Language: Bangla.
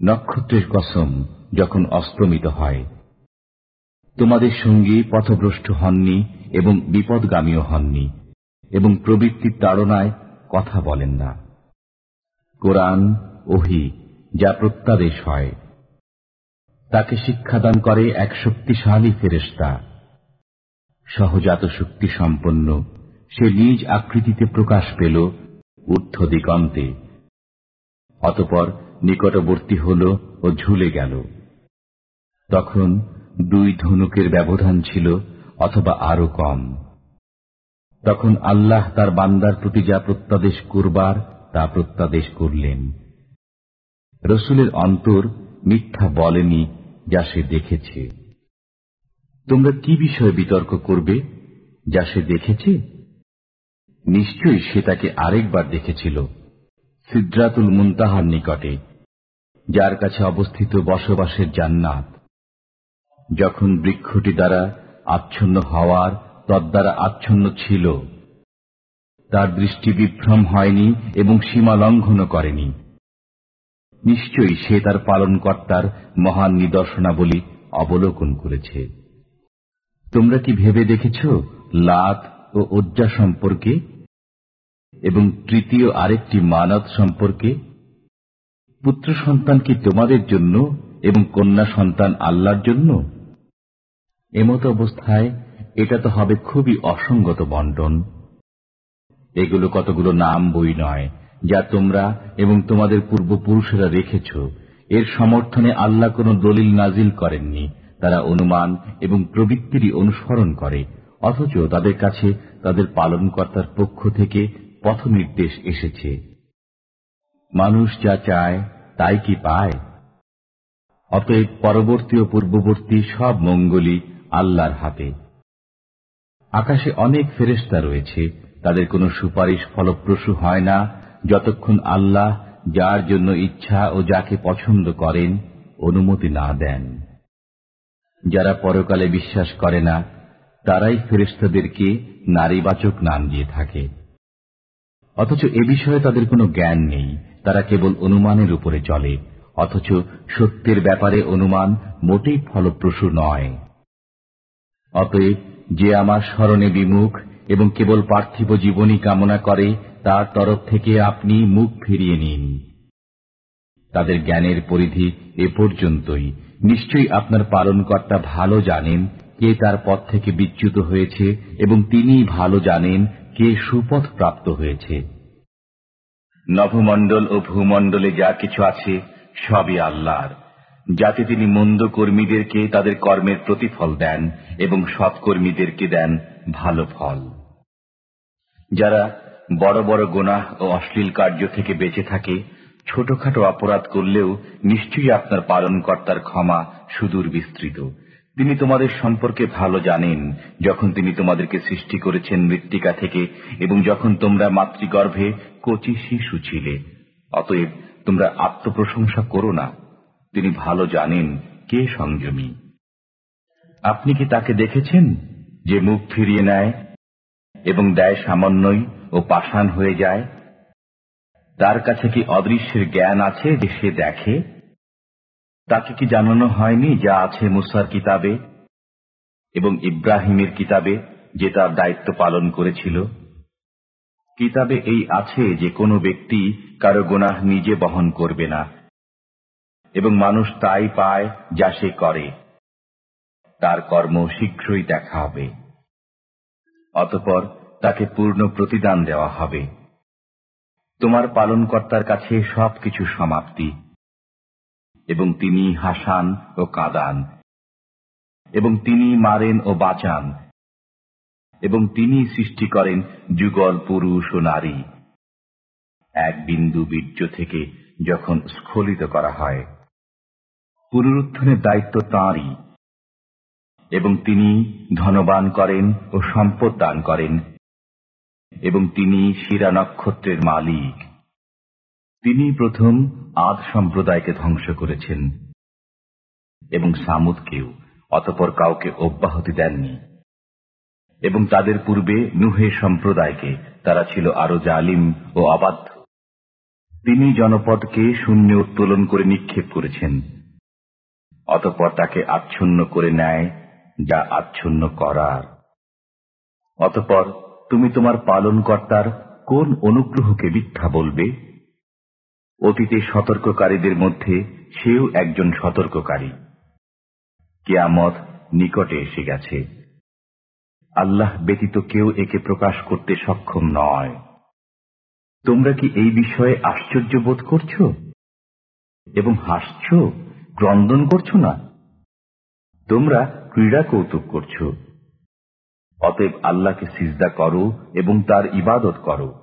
নক্ষত্রের কসম যখন অস্তমিত হয়, তোমাদের সঙ্গে পথভ্রষ্ট হননি এবং বিপদগামীও হননি এবং প্রবৃত্তির তাড়নায় কথা বলেন না। কোরআন ওহি যা প্রত্যাদেশ হয়। তাকে শিক্ষাদান করে এক শক্তিশালী ফেরেস্তা সহজাত শক্তি সম্পন্ন সে নিজ আকৃতিতে প্রকাশ পেল ঊর্ধ্ব দিগন্তে অতপর নিকটবর্তী হল ও ঝুলে গেল। তখন দুই ধনুকের ব্যবধান ছিল অথবা আরও কম। তখন আল্লাহ তার বান্দার প্রতি যা প্রত্যাদেশ করবার, তা প্রত্যাদেশ করলেন। রসুলের অন্তর মিথ্যা বলেনি যা সে দেখেছে। তোমরা কি বিষয়ে বিতর্ক করবে যা সে দেখেছে? নিশ্চয়ই সে তাকে আরেকবার দেখেছিল, সিদ্রাতুল মুন্তাহার নিকটে। যার কাছে অবস্থিত বসবাসের জান্নাত। যখন বৃক্ষটি দ্বারা আচ্ছন্ন হওয়ার তদ্বারা আচ্ছন্ন ছিল, তার দৃষ্টি বিভ্রম হয়নি এবং সীমা লঙ্ঘনও করেনি। নিশ্চয়ই সে তার পালনকর্তার মহান নিদর্শনাবলী অবলোকন করেছে। তোমরা কি ভেবে দেখেছ লাত ও উজ্জা সম্পর্কে এবং তৃতীয় আরেকটি মানত সম্পর্কে? পুত্র সন্তান কি তোমাদের জন্য এবং কন্যা সন্তান আল্লাহর জন্য? এমত অবস্থায় এটা তো হবে খুবই অসঙ্গত বন্টন। এগুলো কতগুলো নাম বই নয়, যা তোমরা এবং তোমাদের পূর্বপুরুষেরা রেখেছ। এর সমর্থনে আল্লাহ কোন দলিল নাজিল করেননি। তারা অনুমান এবং প্রবৃত্তিরই অনুসরণ করে, অথচ তাদের কাছে তাদের পালনকর্তার পক্ষ থেকে পথ নির্দেশ এসেছে। মানুষ যা চায়, তাই কি পায়? অতএব পরবর্তী ও পূর্ববর্তী সব মঙ্গলই আল্লাহর হাতে। আকাশে অনেক ফেরেস্তা রয়েছে, তাদের কোনো সুপারিশ ফলপ্রসূ হয় না, যতক্ষণ আল্লাহ যার জন্য ইচ্ছা ও যাকে পছন্দ করেন, অনুমতি না দেন। যারা পরকালে বিশ্বাস করে না, তারাই ফেরেস্তাদেরকে নারীবাচক নাম দিয়ে থাকে। অথচ এ বিষয়ে তাদের কোনো জ্ঞান নেই। তারা কেবল অনুমানের উপরে চলে, অথচ সত্যের ব্যাপারে অনুমান মোটেই ফলপ্রসূ নয়। অতএব যে আমার স্মরণে বিমুখ এবং কেবল পার্থিব জীবনই কামনা করে, তার তরফ থেকে আপনি মুখ ফিরিয়ে নিন। তাদের জ্ঞানের পরিধি এ পর্যন্তই। নিশ্চয়ই আপনার পালনকর্তা ভালো জানেন কে তার পথ থেকে বিচ্যুত হয়েছে এবং তিনি ভালো জানেন কে সুপথ প্রাপ্ত হয়েছে। নভমণ্ডল ও ভূমণ্ডলে যা কিছু আছে, সবই আল্লাহর। যাতে তিনি মন্দ কর্মীদেরকে তাদের কর্মের প্রতিফল দেন এবং সৎকর্মীদেরকে দেন ভালো ফল। যারা বড় বড় গোনাহ ও অশ্লীল কার্য থেকে বেঁচে থাকে, ছোটখাটো অপরাধ করলেও নিশ্চয়ই আপনার পালনকর্তার ক্ষমা সুদূর বিস্তৃত তিনি তোমাদের সম্পর্কে ভালো জানেন, যখন তিনি তোমাদেরকে সৃষ্টি করেছেন মৃত্তিকা থেকে, এবং যখন তোমরা মাতৃগর্ভে কচি শিশু ছিলে। অতএব তোমরা আত্মপ্রশংসা করো না। তিনি ভালো জানেন কে সংযমী। আপনি কি তাকে দেখেছেন, যে মুখ ফিরিয়ে নেয় এবং দেয় সামান্যই ও পাষাণ হয়ে যায়? তার কাছে কি অদৃশ্যের জ্ঞান আছে যে সে দেখে? তাকে কি জানানো হয়নি যা আছে মুসার কিতাবে এবং ইব্রাহিমের কিতাবে যে তার দায়িত্ব পালন করেছিল? কিতাবে এই আছে যে কোনো ব্যক্তি কারও গোনাহ নিজে বহন করবে না, এবং মানুষ তাই পায় যা সে করে। তার কর্ম শীঘ্রই দেখা হবে। অতপর তাকে পূর্ণ প্রতিদান দেওয়া হবে। তোমার পালনকর্তার কাছে সবকিছু সমাপ্তি। এবং তিনি হাসান ও কাদান। এবং তিনি মারেন ও বাঁচান। এবং তিনি সৃষ্টি করেন যুগল পুরুষ ও নারী। এক বিন্দু বীর্য থেকে যখন স্খলিত করা হয়, পুনরুত্থানের দায়িত্ব তাঁরই। এবং তিনি ধনবান করেন ও সম্পদ দান করেন। এবং তিনি শিরা নক্ষত্রের মালিক। তিনি প্রথম আদ সম্প্রদায়কে ধ্বংস করেছেন এবং সামুদকেও অতপর কাউকে অব্যাহতি দেননি। এবং তাদের পূর্বে নুহে সম্প্রদায়কে তারা ছিল আরও জালিম ও অবাধ্য। তিনি জনপদকে শূন্য উত্তোলন করে নিক্ষেপ করেছেন। অতপর তাকে আচ্ছন্ন করে নেয় যা আচ্ছন্ন করার। অতপর, তুমি তোমার পালনকর্তার কোন অনুগ্রহকে মিথ্যা বলবে? অতীতে সতর্ককারীদের মধ্যে সেও একজন সতর্ককারী। কেয়ামত নিকটে এসে গেছে। আল্লাহ ব্যতীত কেউ একে প্রকাশ করতে সক্ষম নয়। তোমরা কি এই বিষয়ে আশ্চর্য বোধ করছ? এবং হাসছ? ক্রন্দন করছ না? তোমরা ক্রীড়া কৌতুক করছ। অতএব আল্লাহকে সিজদা করো এবং তার ইবাদত করো।